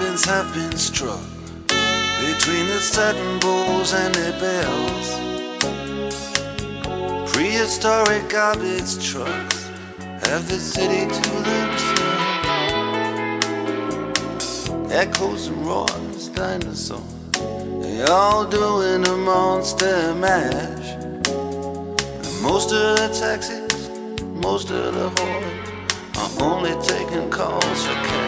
been struck between the satin bowls and their bells. Prehistoric garbage trucks have the city to themselves. Echoes and roars, dinosaurs, they all doing a monster mash. And most of the taxis, most of the hordes are only taking calls for cash.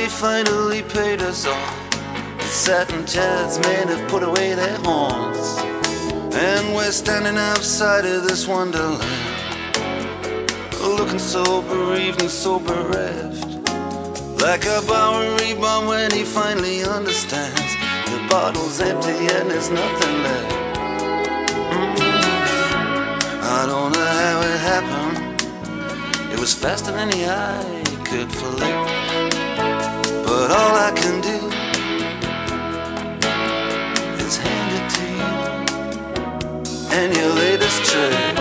He finally paid us off. The satin chairs men have put away their horns. And we're standing outside of this wonderland. Looking so bereaved and so bereft. Like a Bowery bomb when he finally understands. The bottle's empty and there's nothing left. Mm-hmm. I don't know how it happened. It was faster than the eye could flick. But all I can do is hand it to you and your latest trick.